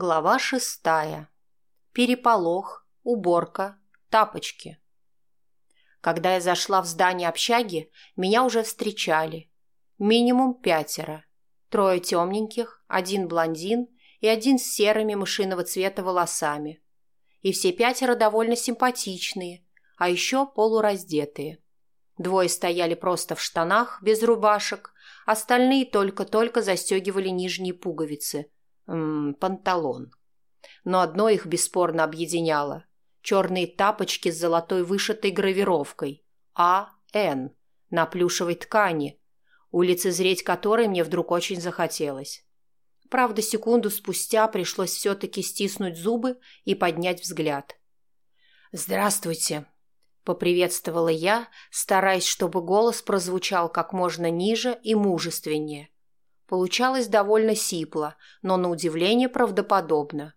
Глава шестая. Переполох, уборка, тапочки. Когда я зашла в здание общаги, меня уже встречали. Минимум пятеро. Трое темненьких, один блондин и один с серыми мышиного цвета волосами. И все пятеро довольно симпатичные, а еще полураздетые. Двое стояли просто в штанах, без рубашек, остальные только-только застегивали нижние пуговицы – м -м, панталон. Но одно их бесспорно объединяло. Черные тапочки с золотой вышитой гравировкой. А.Н. на плюшевой ткани, улицезреть которой мне вдруг очень захотелось. Правда, секунду спустя пришлось все-таки стиснуть зубы и поднять взгляд. «Здравствуйте», — поприветствовала я, стараясь, чтобы голос прозвучал как можно ниже и мужественнее. Получалось довольно сипло, но на удивление правдоподобно.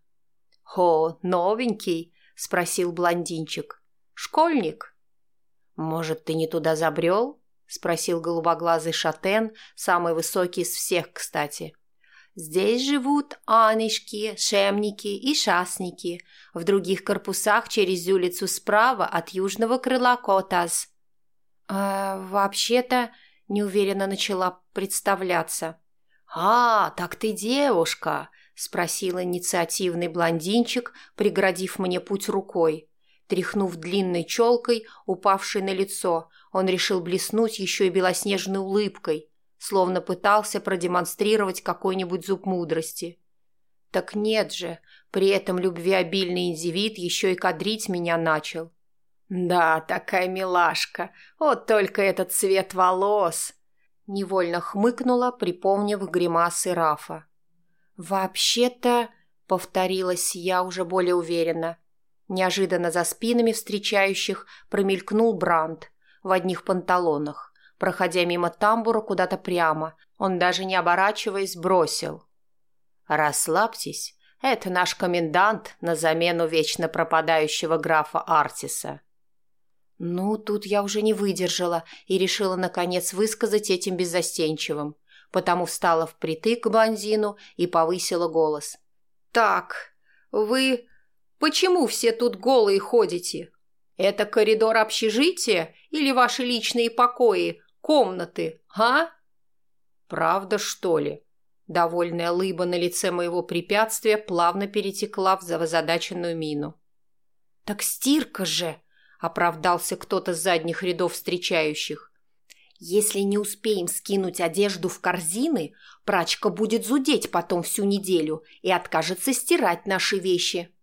«О, новенький?» – спросил блондинчик. «Школьник?» «Может, ты не туда забрел?» – спросил голубоглазый шатен, самый высокий из всех, кстати. «Здесь живут анышки, шемники и шасники. В других корпусах через улицу справа от южного крыла Котас». «А, вообще-то...» – неуверенно начала представляться. «А, так ты девушка!» – спросил инициативный блондинчик, преградив мне путь рукой. Тряхнув длинной челкой, упавшей на лицо, он решил блеснуть еще и белоснежной улыбкой, словно пытался продемонстрировать какой-нибудь зуб мудрости. Так нет же, при этом любвеобильный индивид еще и кадрить меня начал. «Да, такая милашка, вот только этот цвет волос!» Невольно хмыкнула, припомнив гримасы Рафа. «Вообще-то...» — повторилась я уже более уверенно. Неожиданно за спинами встречающих промелькнул Бранд в одних панталонах. Проходя мимо тамбура куда-то прямо, он даже не оборачиваясь бросил. «Расслабьтесь, это наш комендант на замену вечно пропадающего графа Артиса». Ну, тут я уже не выдержала и решила, наконец, высказать этим беззастенчивым, потому встала впритык к блондину и повысила голос. «Так, вы... Почему все тут голые ходите? Это коридор общежития или ваши личные покои, комнаты, а?» «Правда, что ли?» Довольная лыба на лице моего препятствия плавно перетекла в озадаченную мину. «Так стирка же!» Оправдался кто-то с задних рядов встречающих. Если не успеем скинуть одежду в корзины, прачка будет зудеть потом всю неделю и откажется стирать наши вещи.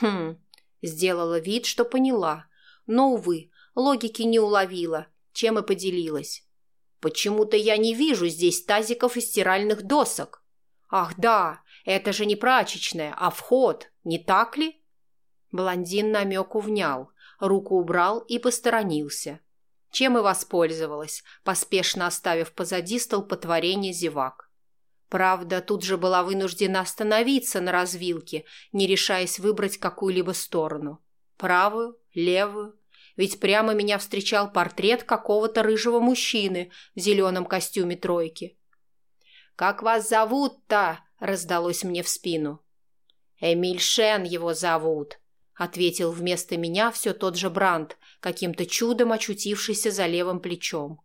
Хм, сделала вид, что поняла, но, увы, логики не уловила, чем и поделилась. Почему-то я не вижу здесь тазиков и стиральных досок. Ах да, это же не прачечная, а вход, не так ли? Блондин намеку внял, руку убрал и посторонился. Чем и воспользовалась, поспешно оставив позади столпотворение зевак. Правда, тут же была вынуждена остановиться на развилке, не решаясь выбрать какую-либо сторону. Правую, левую. Ведь прямо меня встречал портрет какого-то рыжего мужчины в зеленом костюме тройки. «Как вас зовут-то?» – раздалось мне в спину. «Эмиль Шен его зовут», ответил вместо меня все тот же Бранд, каким-то чудом очутившийся за левым плечом.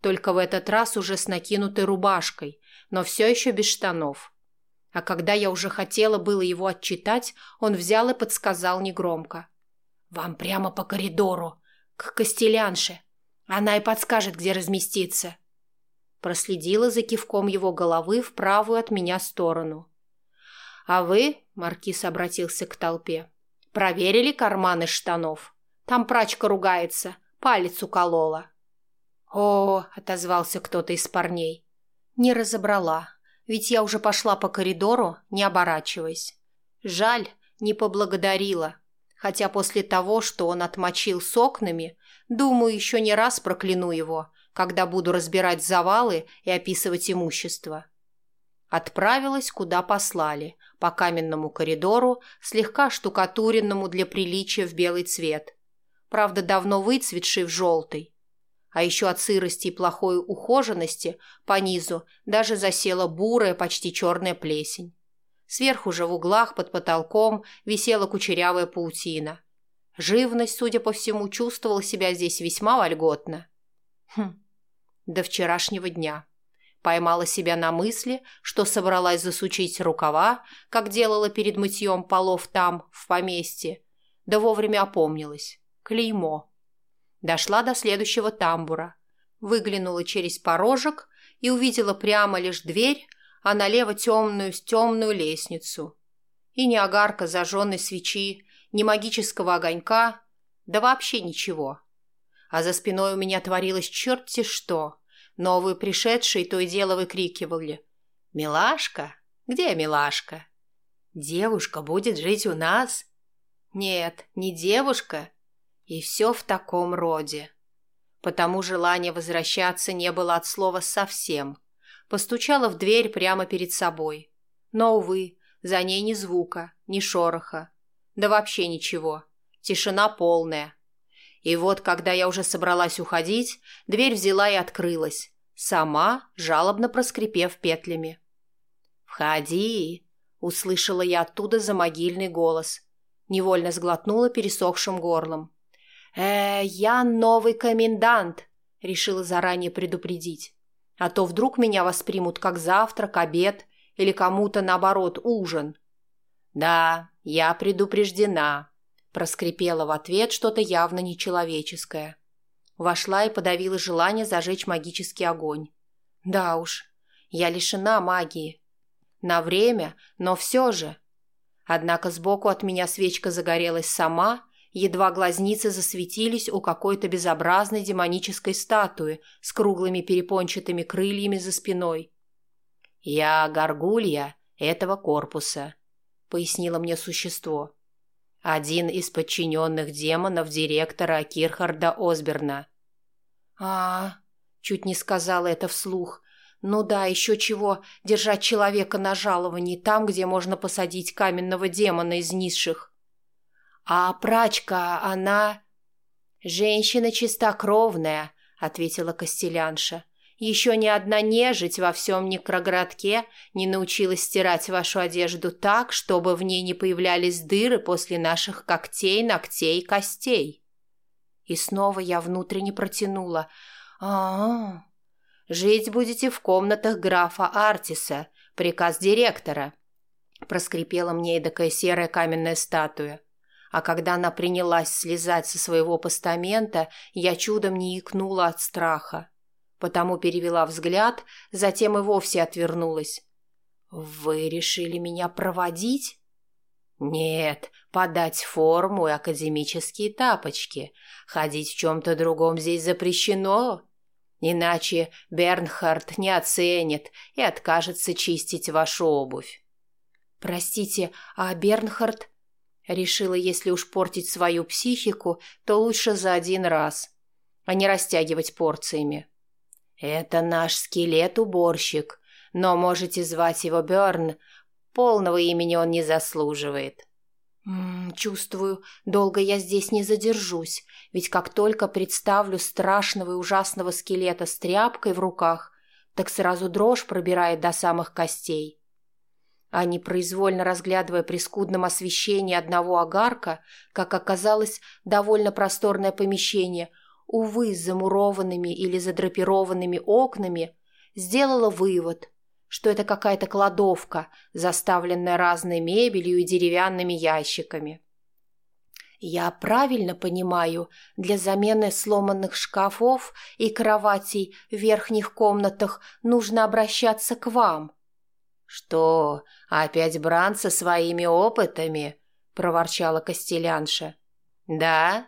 Только в этот раз уже с накинутой рубашкой, но все еще без штанов. А когда я уже хотела было его отчитать, он взял и подсказал негромко. «Вам прямо по коридору, к Костелянше. Она и подскажет, где разместиться». Проследила за кивком его головы в правую от меня сторону. «А вы?» — Маркиз обратился к толпе. Проверили карманы штанов. Там прачка ругается, палец уколола. «О!» — отозвался кто-то из парней. Не разобрала, ведь я уже пошла по коридору, не оборачиваясь. Жаль, не поблагодарила, хотя после того, что он отмочил с окнами, думаю, еще не раз прокляну его, когда буду разбирать завалы и описывать имущество. Отправилась, куда послали, по каменному коридору, слегка штукатуренному для приличия в белый цвет. Правда, давно выцветший в желтый. А еще от сырости и плохой ухоженности по низу даже засела бурая, почти черная плесень. Сверху же в углах под потолком висела кучерявая паутина. Живность, судя по всему, чувствовала себя здесь весьма вольготно. Хм, до вчерашнего дня. Поймала себя на мысли, что собралась засучить рукава, как делала перед мытьем полов там, в поместье, да вовремя опомнилась. Клеймо. Дошла до следующего тамбура. Выглянула через порожек и увидела прямо лишь дверь, а налево темную темную лестницу. И ни огарка зажженной свечи, ни магического огонька, да вообще ничего. А за спиной у меня творилось черти что. Новые пришедшие то и дело выкрикивали. «Милашка? Где милашка? Девушка будет жить у нас?» «Нет, не девушка». И все в таком роде. Потому желания возвращаться не было от слова совсем. Постучала в дверь прямо перед собой. Но, увы, за ней ни звука, ни шороха. Да вообще ничего. Тишина полная. И вот, когда я уже собралась уходить, дверь взяла и открылась, сама жалобно проскрипев петлями. «Входи!» — услышала я оттуда за могильный голос. Невольно сглотнула пересохшим горлом. «Э, я новый комендант!» — решила заранее предупредить. А то вдруг меня воспримут как завтрак, обед или кому-то, наоборот, ужин. «Да, я предупреждена», – проскрипела в ответ что-то явно нечеловеческое. Вошла и подавила желание зажечь магический огонь. Да уж, я лишена магии. На время, но все же. Однако сбоку от меня свечка загорелась сама, едва глазницы засветились у какой-то безобразной демонической статуи с круглыми перепончатыми крыльями за спиной. «Я горгулья этого корпуса», — пояснило мне существо. «Один из подчиненных демонов директора Кирхарда Осберна». «А, чуть не сказала это вслух. Ну да, еще чего, держать человека на жаловании там, где можно посадить каменного демона из низших. А прачка, она...» «Женщина чистокровная», — ответила Костелянша. Еще ни одна нежить во всем некрогородке не научилась стирать вашу одежду так, чтобы в ней не появлялись дыры после наших когтей, ногтей, костей. И снова я внутренне протянула. а а, -а. Жить будете в комнатах графа Артиса, приказ директора. Проскрипела мне эдакая серая каменная статуя. А когда она принялась слезать со своего постамента, я чудом не икнула от страха потому перевела взгляд, затем и вовсе отвернулась. «Вы решили меня проводить?» «Нет, подать форму и академические тапочки. Ходить в чем-то другом здесь запрещено. Иначе Бернхард не оценит и откажется чистить вашу обувь». «Простите, а Бернхард?» Решила, если уж портить свою психику, то лучше за один раз, а не растягивать порциями. «Это наш скелет-уборщик, но можете звать его Бёрн. Полного имени он не заслуживает». М -м, «Чувствую, долго я здесь не задержусь, ведь как только представлю страшного и ужасного скелета с тряпкой в руках, так сразу дрожь пробирает до самых костей». А непроизвольно разглядывая при скудном освещении одного огарка, как оказалось, довольно просторное помещение – увы, с замурованными или задрапированными окнами, сделала вывод, что это какая-то кладовка, заставленная разной мебелью и деревянными ящиками. Я правильно понимаю, для замены сломанных шкафов и кроватей в верхних комнатах нужно обращаться к вам. Что, опять Бран со своими опытами? проворчала Костелянша. Да,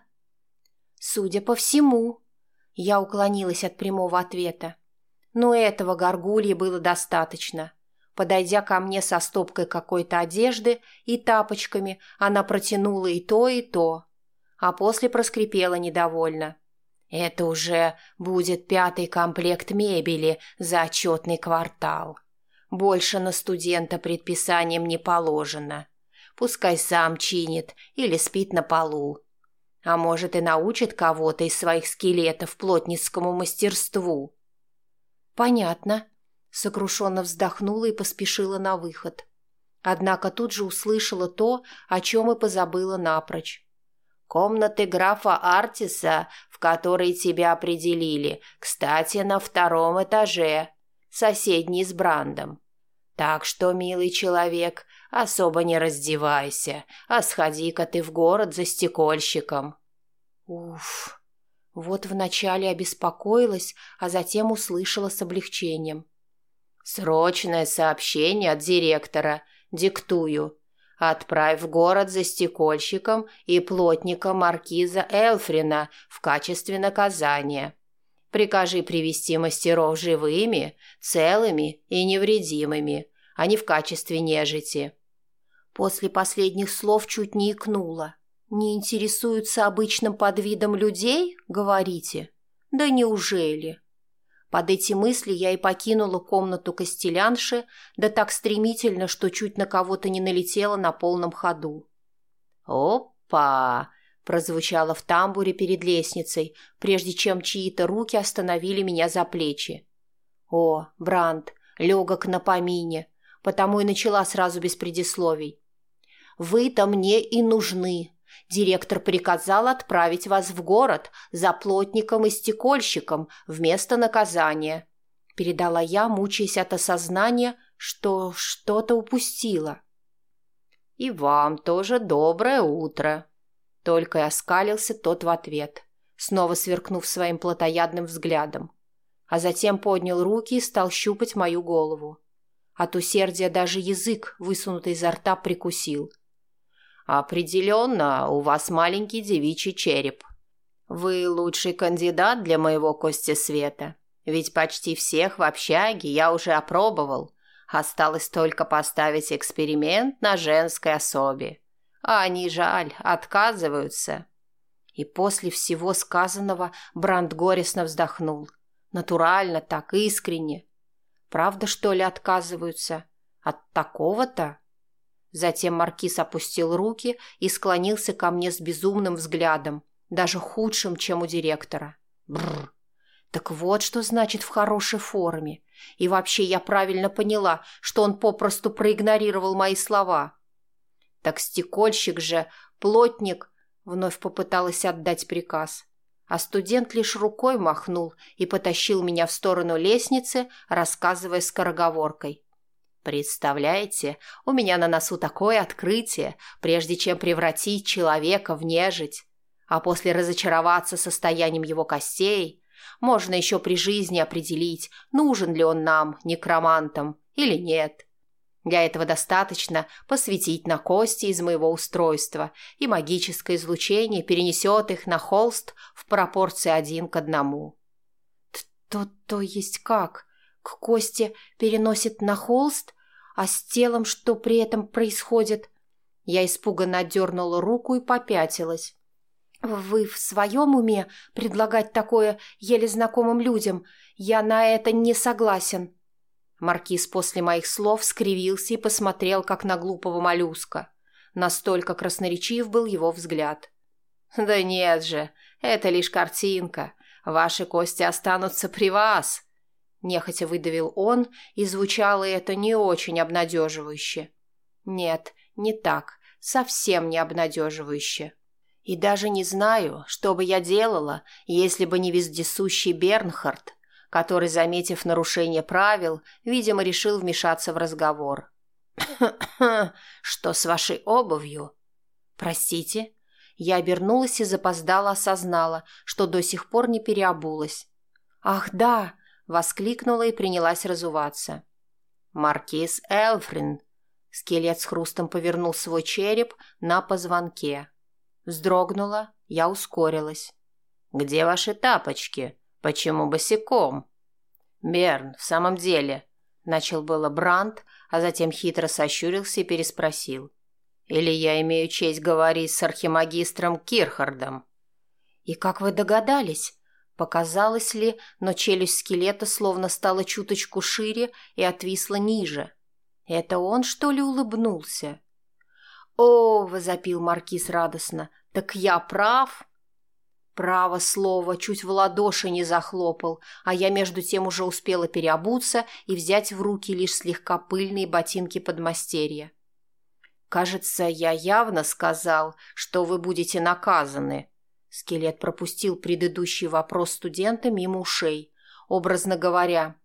Судя по всему. Я уклонилась от прямого ответа. Но этого горгульи было достаточно. Подойдя ко мне со стопкой какой-то одежды и тапочками, она протянула и то, и то. А после проскрипела недовольно. «Это уже будет пятый комплект мебели за отчетный квартал. Больше на студента предписанием не положено. Пускай сам чинит или спит на полу. А может, и научит кого-то из своих скелетов плотницкому мастерству. Понятно. Сокрушенно вздохнула и поспешила на выход. Однако тут же услышала то, о чем и позабыла напрочь. «Комнаты графа Артиса, в которые тебя определили, кстати, на втором этаже, соседний с Брандом. Так что, милый человек, особо не раздевайся, а сходи-ка ты в город за стекольщиком». Уф, вот вначале обеспокоилась, а затем услышала с облегчением. «Срочное сообщение от директора. Диктую. Отправь в город за стекольщиком и плотником маркиза Элфрина в качестве наказания. Прикажи привести мастеров живыми, целыми и невредимыми, а не в качестве нежити». После последних слов чуть не икнула. «Не интересуются обычным подвидом людей, говорите? Да неужели?» Под эти мысли я и покинула комнату Костелянши, да так стремительно, что чуть на кого-то не налетела на полном ходу. «Опа!» – прозвучало в тамбуре перед лестницей, прежде чем чьи-то руки остановили меня за плечи. «О, Бранд, легок на помине», потому и начала сразу без предисловий. «Вы-то мне и нужны. Директор приказал отправить вас в город за плотником и стекольщиком вместо наказания. Передала я, мучаясь от осознания, что что-то упустила. «И вам тоже доброе утро!» Только и оскалился тот в ответ, снова сверкнув своим плотоядным взглядом. А затем поднял руки и стал щупать мою голову. От усердия даже язык, высунутый изо рта, прикусил – «Определенно, у вас маленький девичий череп. Вы лучший кандидат для моего кости света, ведь почти всех в общаге я уже опробовал. Осталось только поставить эксперимент на женской особе. А они, жаль, отказываются». И после всего сказанного Бранд горестно вздохнул. Натурально, так искренне. Правда, что ли, отказываются? От такого-то? Затем маркиз опустил руки и склонился ко мне с безумным взглядом, даже худшим, чем у директора. Бррр. Так вот, что значит в хорошей форме. И вообще я правильно поняла, что он попросту проигнорировал мои слова. Так стекольщик же, плотник, вновь попыталась отдать приказ. А студент лишь рукой махнул и потащил меня в сторону лестницы, рассказывая скороговоркой. Представляете, у меня на носу такое открытие, прежде чем превратить человека в нежить. А после разочароваться состоянием его костей, можно еще при жизни определить, нужен ли он нам, некромантам, или нет. Для этого достаточно посветить на кости из моего устройства, и магическое излучение перенесет их на холст в пропорции один к одному. То, то есть как? К кости переносит на холст, а с телом что при этом происходит? Я испуганно отдернула руку и попятилась. «Вы в своем уме предлагать такое еле знакомым людям? Я на это не согласен». Маркиз после моих слов скривился и посмотрел, как на глупого моллюска. Настолько красноречив был его взгляд. «Да нет же, это лишь картинка. Ваши кости останутся при вас», Нехотя выдавил он, и звучало это не очень обнадеживающе. Нет, не так, совсем не обнадеживающе. И даже не знаю, что бы я делала, если бы не вездесущий Бернхард, который, заметив нарушение правил, видимо, решил вмешаться в разговор. «Что с вашей обувью?» «Простите?» Я обернулась и запоздала осознала, что до сих пор не переобулась. «Ах, да!» Воскликнула и принялась разуваться. «Маркиз Элфрин!» Скелет с хрустом повернул свой череп на позвонке. Вздрогнула, я ускорилась. «Где ваши тапочки? Почему босиком?» «Берн, в самом деле...» Начал было Бранд, а затем хитро сощурился и переспросил. «Или я имею честь говорить с архимагистром Кирхардом?» «И как вы догадались?» Показалось ли, но челюсть скелета словно стала чуточку шире и отвисла ниже. Это он, что ли, улыбнулся? «О!» — возопил маркиз радостно. «Так я прав?» Право слово, чуть в ладоши не захлопал, а я между тем уже успела переобуться и взять в руки лишь слегка пыльные ботинки подмастерья. «Кажется, я явно сказал, что вы будете наказаны». Скелет пропустил предыдущий вопрос студента мимо ушей, образно говоря.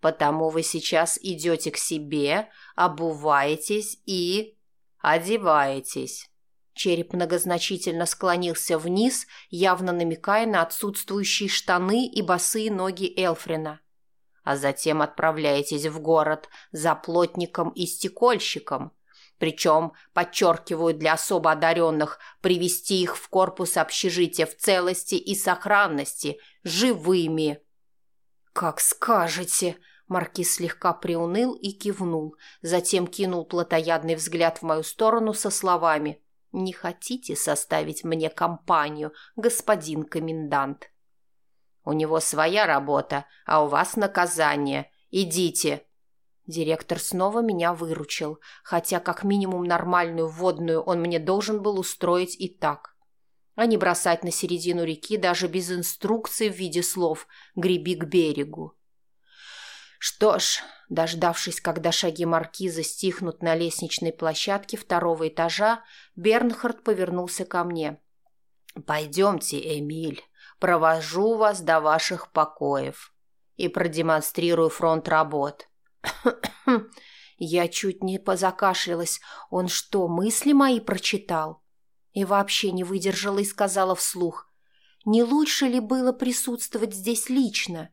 «Потому вы сейчас идете к себе, обуваетесь и... одеваетесь». Череп многозначительно склонился вниз, явно намекая на отсутствующие штаны и босые ноги Элфрина. А затем отправляетесь в город за плотником и стекольщиком, причем, подчеркиваю, для особо одаренных, привести их в корпус общежития в целости и сохранности, живыми. «Как скажете!» Маркиз слегка приуныл и кивнул, затем кинул плотоядный взгляд в мою сторону со словами «Не хотите составить мне компанию, господин комендант?» «У него своя работа, а у вас наказание. Идите!» Директор снова меня выручил, хотя как минимум нормальную водную он мне должен был устроить и так. А не бросать на середину реки даже без инструкции в виде слов «греби к берегу». Что ж, дождавшись, когда шаги маркиза стихнут на лестничной площадке второго этажа, Бернхард повернулся ко мне. «Пойдемте, Эмиль, провожу вас до ваших покоев и продемонстрирую фронт работ. Я чуть не позакашлялась. Он что, мысли мои прочитал? И вообще не выдержала и сказала вслух. Не лучше ли было присутствовать здесь лично?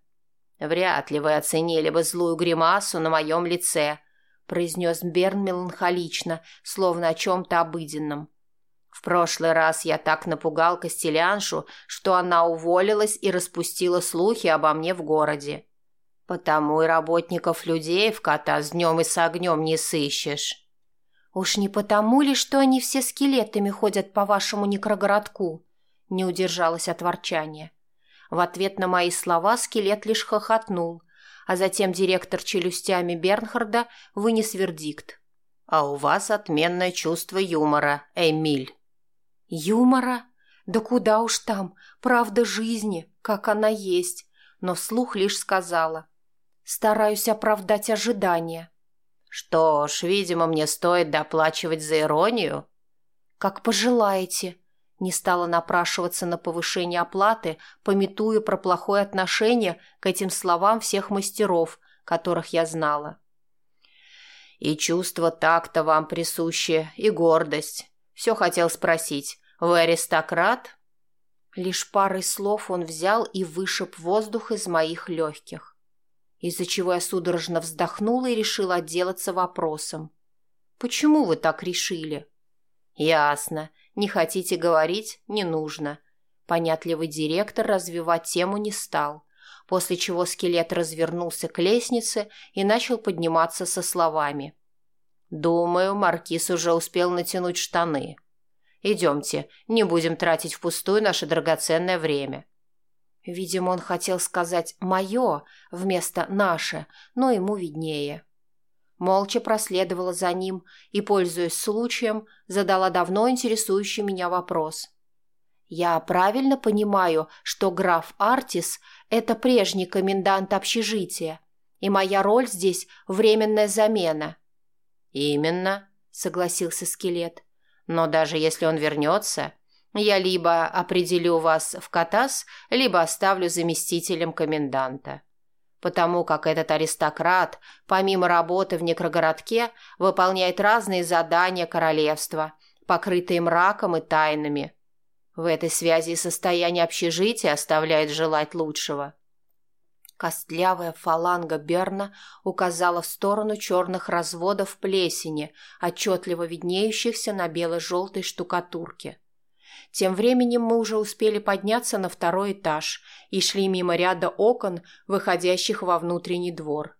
Вряд ли вы оценили бы злую гримасу на моем лице, произнес Берн меланхолично, словно о чем-то обыденном. В прошлый раз я так напугал Костеляншу, что она уволилась и распустила слухи обо мне в городе. Потому и работников людей в кота с днем и с огнем не сыщешь. Уж не потому ли, что они все скелетами ходят по вашему некрогородку? Не удержалась от ворчания. В ответ на мои слова скелет лишь хохотнул, а затем директор челюстями Бернхарда вынес вердикт. «А у вас отменное чувство юмора, Эмиль». «Юмора? Да куда уж там, правда жизни, как она есть», но вслух лишь сказала. Стараюсь оправдать ожидания. Что ж, видимо, мне стоит доплачивать за иронию. Как пожелаете. Не стала напрашиваться на повышение оплаты, пометуя про плохое отношение к этим словам всех мастеров, которых я знала. И чувство такта вам присуще, и гордость. Все хотел спросить. Вы аристократ? Лишь парой слов он взял и вышиб воздух из моих легких из-за чего я судорожно вздохнула и решила отделаться вопросом. «Почему вы так решили?» «Ясно. Не хотите говорить? Не нужно». Понятливый директор развивать тему не стал, после чего скелет развернулся к лестнице и начал подниматься со словами. «Думаю, Маркиз уже успел натянуть штаны. Идемте, не будем тратить впустую наше драгоценное время. Видимо, он хотел сказать «моё» вместо «наше», но ему виднее. Молча проследовала за ним и, пользуясь случаем, задала давно интересующий меня вопрос. «Я правильно понимаю, что граф Артис – это прежний комендант общежития, и моя роль здесь – временная замена?» «Именно», – согласился скелет. «Но даже если он вернется, я либо определю вас в Катас, либо оставлю заместителем коменданта. Потому как этот аристократ, помимо работы в некрогородке, выполняет разные задания королевства, покрытые мраком и тайнами. В этой связи состояние общежития оставляет желать лучшего. Костлявая фаланга Берна указала в сторону черных разводов плесени, отчетливо виднеющихся на бело-желтой штукатурке. Тем временем мы уже успели подняться на второй этаж и шли мимо ряда окон, выходящих во внутренний двор.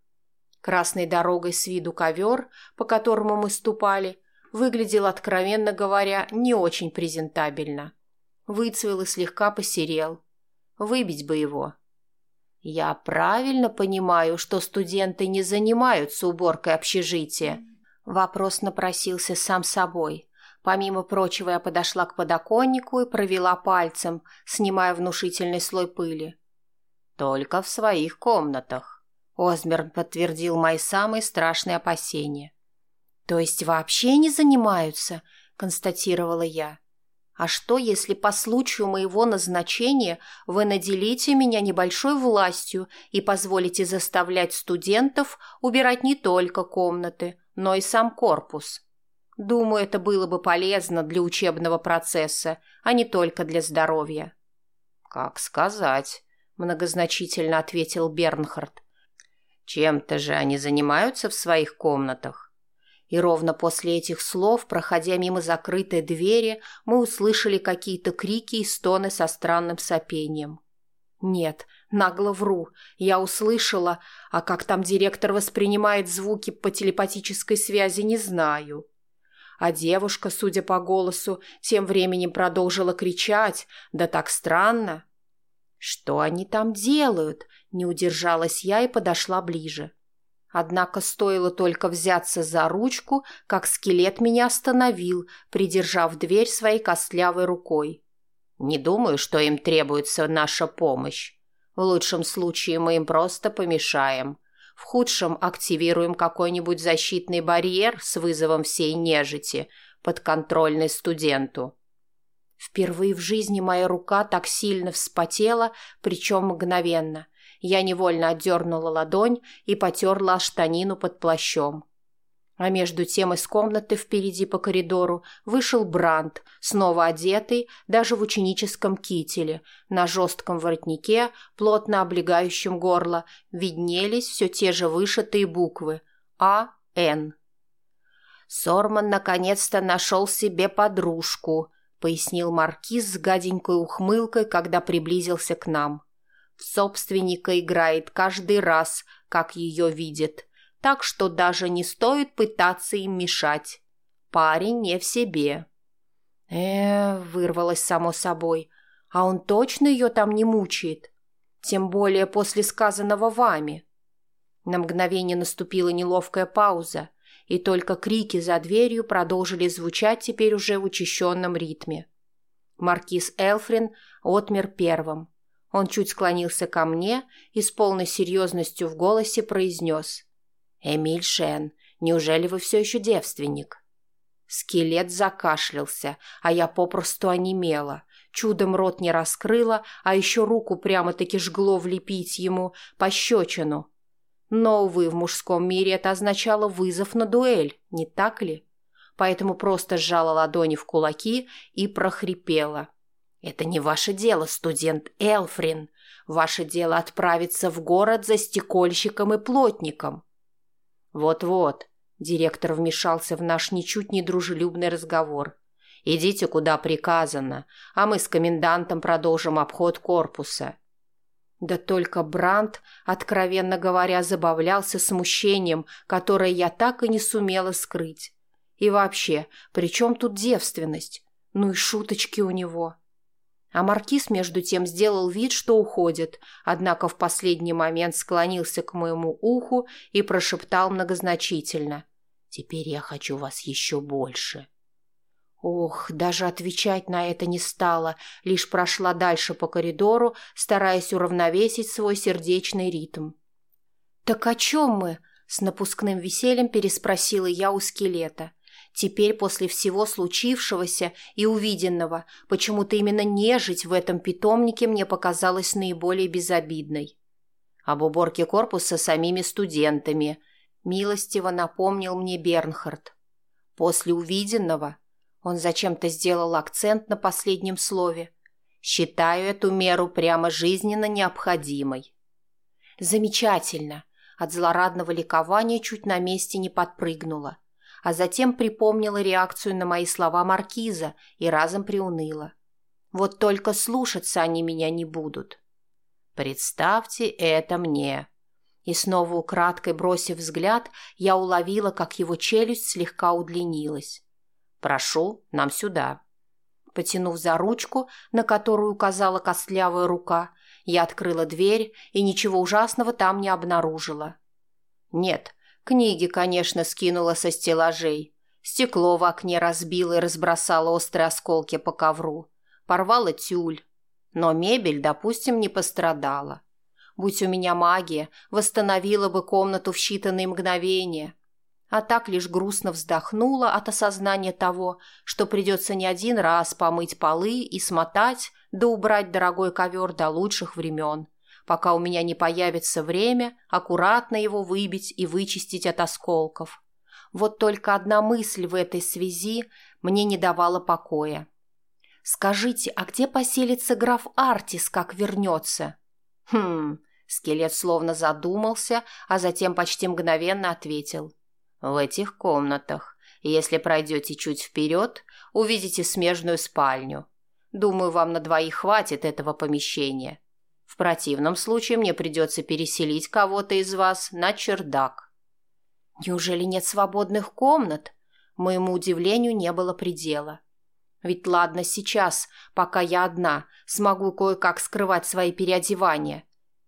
Красной дорогой с виду ковер, по которому мы ступали, выглядел, откровенно говоря, не очень презентабельно. Выцвел и слегка посерел. Выбить бы его. «Я правильно понимаю, что студенты не занимаются уборкой общежития?» Вопрос напросился сам собой. Помимо прочего, я подошла к подоконнику и провела пальцем, снимая внушительный слой пыли. «Только в своих комнатах», — Озмерн подтвердил мои самые страшные опасения. То есть вообще не занимаются, констатировала я. А что, если по случаю моего назначения вы наделите меня небольшой властью и позволите заставлять студентов убирать не только комнаты, но и сам корпус? Думаю, это было бы полезно для учебного процесса, а не только для здоровья. Как сказать, многозначительно ответил Бернхард. Чем-то же они занимаются в своих комнатах. И ровно после этих слов, проходя мимо закрытой двери, мы услышали какие-то крики и стоны со странным сопением. Нет, нагло вру. Я услышала, а как там директор воспринимает звуки по телепатической связи, не знаю. А девушка, судя по голосу, тем временем продолжила кричать, да так странно. «Что они там делают?» – не удержалась я и подошла ближе. Однако стоило только взяться за ручку, как скелет меня остановил, придержав дверь своей костлявой рукой. «Не думаю, что им требуется наша помощь. В лучшем случае мы им просто помешаем. В худшем активируем какой-нибудь защитный барьер с вызовом всей нежити, подконтрольный студенту». Впервые в жизни моя рука так сильно вспотела, причем мгновенно – я невольно отдернула ладонь и потерла штанину под плащом. А между тем из комнаты впереди по коридору вышел Бранд, снова одетый, даже в ученическом кителе. На жестком воротнике, плотно облегающем горло, виднелись все те же вышитые буквы «А. Н». «Сорман наконец-то нашел себе подружку», — пояснил маркиз с гаденькой ухмылкой, когда приблизился к нам. В собственника играет каждый раз, как ее видит, так что даже не стоит пытаться им мешать. Парень не в себе. э вырвалось само собой. А он точно ее там не мучает? Тем более после сказанного вами. На мгновение наступила неловкая пауза, и только крики за дверью продолжили звучать теперь уже в учащенном ритме. Маркиз Элфрин отмер первым. Он чуть склонился ко мне и с полной серьезностью в голосе произнес. «Эмиль Шен, неужели вы все еще девственник?» Скелет закашлялся, а я попросту онемела. Чудом рот не раскрыла, а еще руку прямо-таки жгло влепить ему пощечину. Но, увы, в мужском мире это означало вызов на дуэль, не так ли? Поэтому просто сжала ладони в кулаки и прохрипела. Это не ваше дело, студент Элфрин. Ваше дело отправиться в город за стекольщиком и плотником. Вот-вот, директор вмешался в наш ничуть не дружелюбный разговор. Идите, куда приказано, а мы с комендантом продолжим обход корпуса. Да только Бранд, откровенно говоря, забавлялся смущением, которое я так и не сумела скрыть. И вообще, при чем тут девственность? Ну и шуточки у него. А маркиз, между тем, сделал вид, что уходит, однако в последний момент склонился к моему уху и прошептал многозначительно. «Теперь я хочу вас еще больше». Ох, даже отвечать на это не стала, лишь прошла дальше по коридору, стараясь уравновесить свой сердечный ритм. «Так о чем мы?» — с напускным весельем переспросила я у скелета. Теперь после всего случившегося и увиденного, почему-то именно нежить в этом питомнике мне показалась наиболее безобидной. Об уборке корпуса самими студентами, милостиво напомнил мне Бернхард. После увиденного он зачем-то сделал акцент на последнем слове. Считаю эту меру прямо жизненно необходимой. Замечательно. От злорадного ликования чуть на месте не подпрыгнула а затем припомнила реакцию на мои слова Маркиза и разом приуныла. Вот только слушаться они меня не будут. Представьте это мне. И снова украдкой бросив взгляд, я уловила, как его челюсть слегка удлинилась. «Прошу, нам сюда». Потянув за ручку, на которую указала костлявая рука, я открыла дверь и ничего ужасного там не обнаружила. Нет, Книги, конечно, скинула со стеллажей. Стекло в окне разбило и разбросало острые осколки по ковру. Порвало тюль. Но мебель, допустим, не пострадала. Будь у меня магия, восстановила бы комнату в считанные мгновения. а так лишь грустно вздохнула от осознания того, что придется не один раз помыть полы и смотать, да убрать дорогой ковер до лучших времен, пока у меня не появится время аккуратно его выбить и вычистить от осколков. Вот только одна мысль в этой связи мне не давала покоя. «Скажите, а где поселится граф Артис, как вернется?» «Хм...» Скелет словно задумался, а затем почти мгновенно ответил. В этих комнатах. Если пройдете чуть вперед, увидите смежную спальню. Думаю, вам на двоих хватит этого помещения. В противном случае мне придется переселить кого-то из вас на чердак. Неужели нет свободных комнат? Моему удивлению не было предела. Ведь ладно сейчас, пока я одна, смогу кое-как скрывать свои переодевания.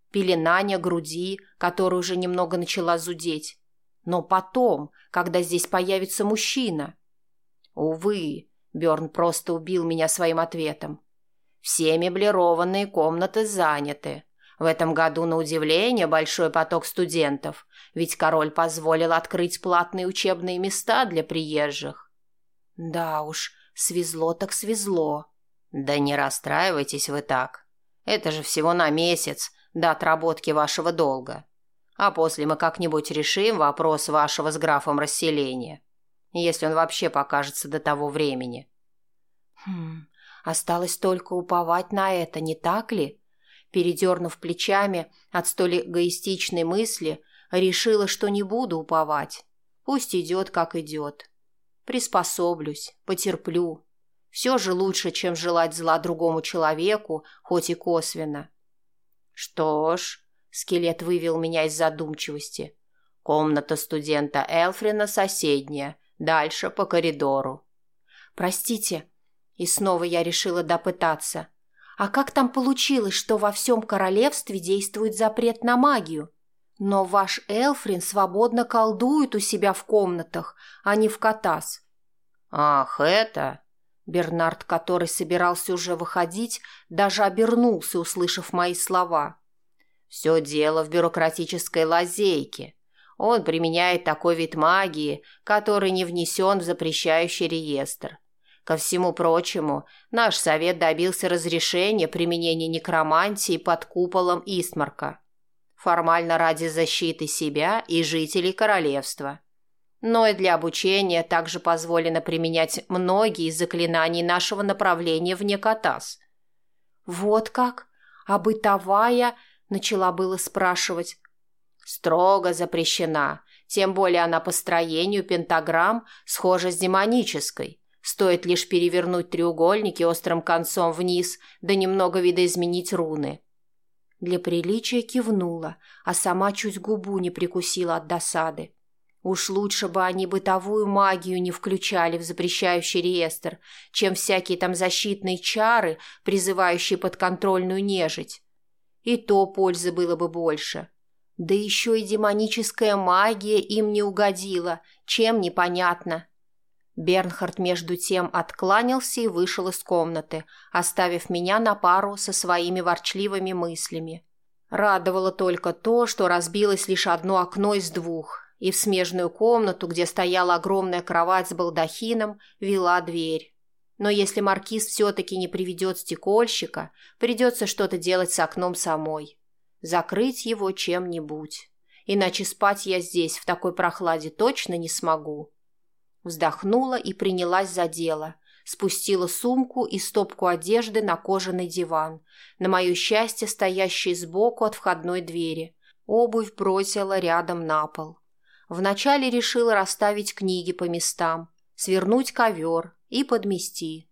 Пеленание груди, которая уже немного начала зудеть. Но потом, когда здесь появится мужчина... Увы, Берн просто убил меня своим ответом. Все меблированные комнаты заняты. В этом году, на удивление, большой поток студентов, ведь король позволил открыть платные учебные места для приезжих. Да уж, свезло так свезло. Да не расстраивайтесь вы так. Это же всего на месяц до отработки вашего долга а после мы как-нибудь решим вопрос вашего с графом расселения, если он вообще покажется до того времени». «Хм, осталось только уповать на это, не так ли?» Передернув плечами от столь эгоистичной мысли, решила, что не буду уповать. Пусть идет, как идет. Приспособлюсь, потерплю. Все же лучше, чем желать зла другому человеку, хоть и косвенно. Что ж, Скелет вывел меня из задумчивости. Комната студента Элфрина соседняя, дальше по коридору. Простите. И снова я решила допытаться. А как там получилось, что во всем королевстве действует запрет на магию? Но ваш Элфрин свободно колдует у себя в комнатах, а не в Катас. Ах, это... Бернард, который собирался уже выходить, даже обернулся, услышав мои слова. Все дело в бюрократической лазейке. Он применяет такой вид магии, который не внесен в запрещающий реестр. Ко всему прочему, наш совет добился разрешения применения некромантии под куполом Истмарка. Формально ради защиты себя и жителей королевства. Но и для обучения также позволено применять многие из заклинаний нашего направления вне Катас. Вот как? А бытовая Начала было спрашивать. Строго запрещена, тем более она по строению пентаграмм схожа с демонической. Стоит лишь перевернуть треугольники острым концом вниз, да немного видоизменить руны. Для приличия кивнула, а сама чуть губу не прикусила от досады. Уж лучше бы они бытовую магию не включали в запрещающий реестр, чем всякие там защитные чары, призывающие подконтрольную нежить. И то пользы было бы больше. Да еще и демоническая магия им не угодила, чем непонятно. Бернхард между тем откланялся и вышел из комнаты, оставив меня на пару со своими ворчливыми мыслями. Радовало только то, что разбилось лишь одно окно из двух, и в смежную комнату, где стояла огромная кровать с балдахином, вела дверь. Но если маркиз все-таки не приведет стекольщика, придется что-то делать с окном самой. Закрыть его чем-нибудь. Иначе спать я здесь в такой прохладе точно не смогу. Вздохнула и принялась за дело. Спустила сумку и стопку одежды на кожаный диван, на мое счастье стоящий сбоку от входной двери. Обувь бросила рядом на пол. Вначале решила расставить книги по местам, свернуть ковер, и подмести.